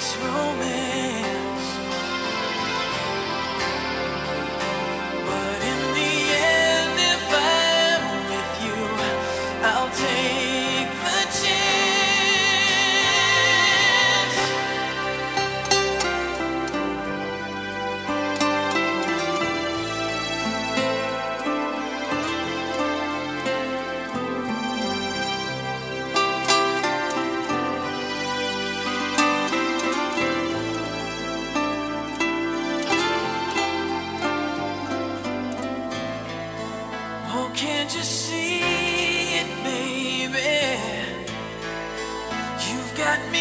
this romance. Can't you see it, baby? You've got me.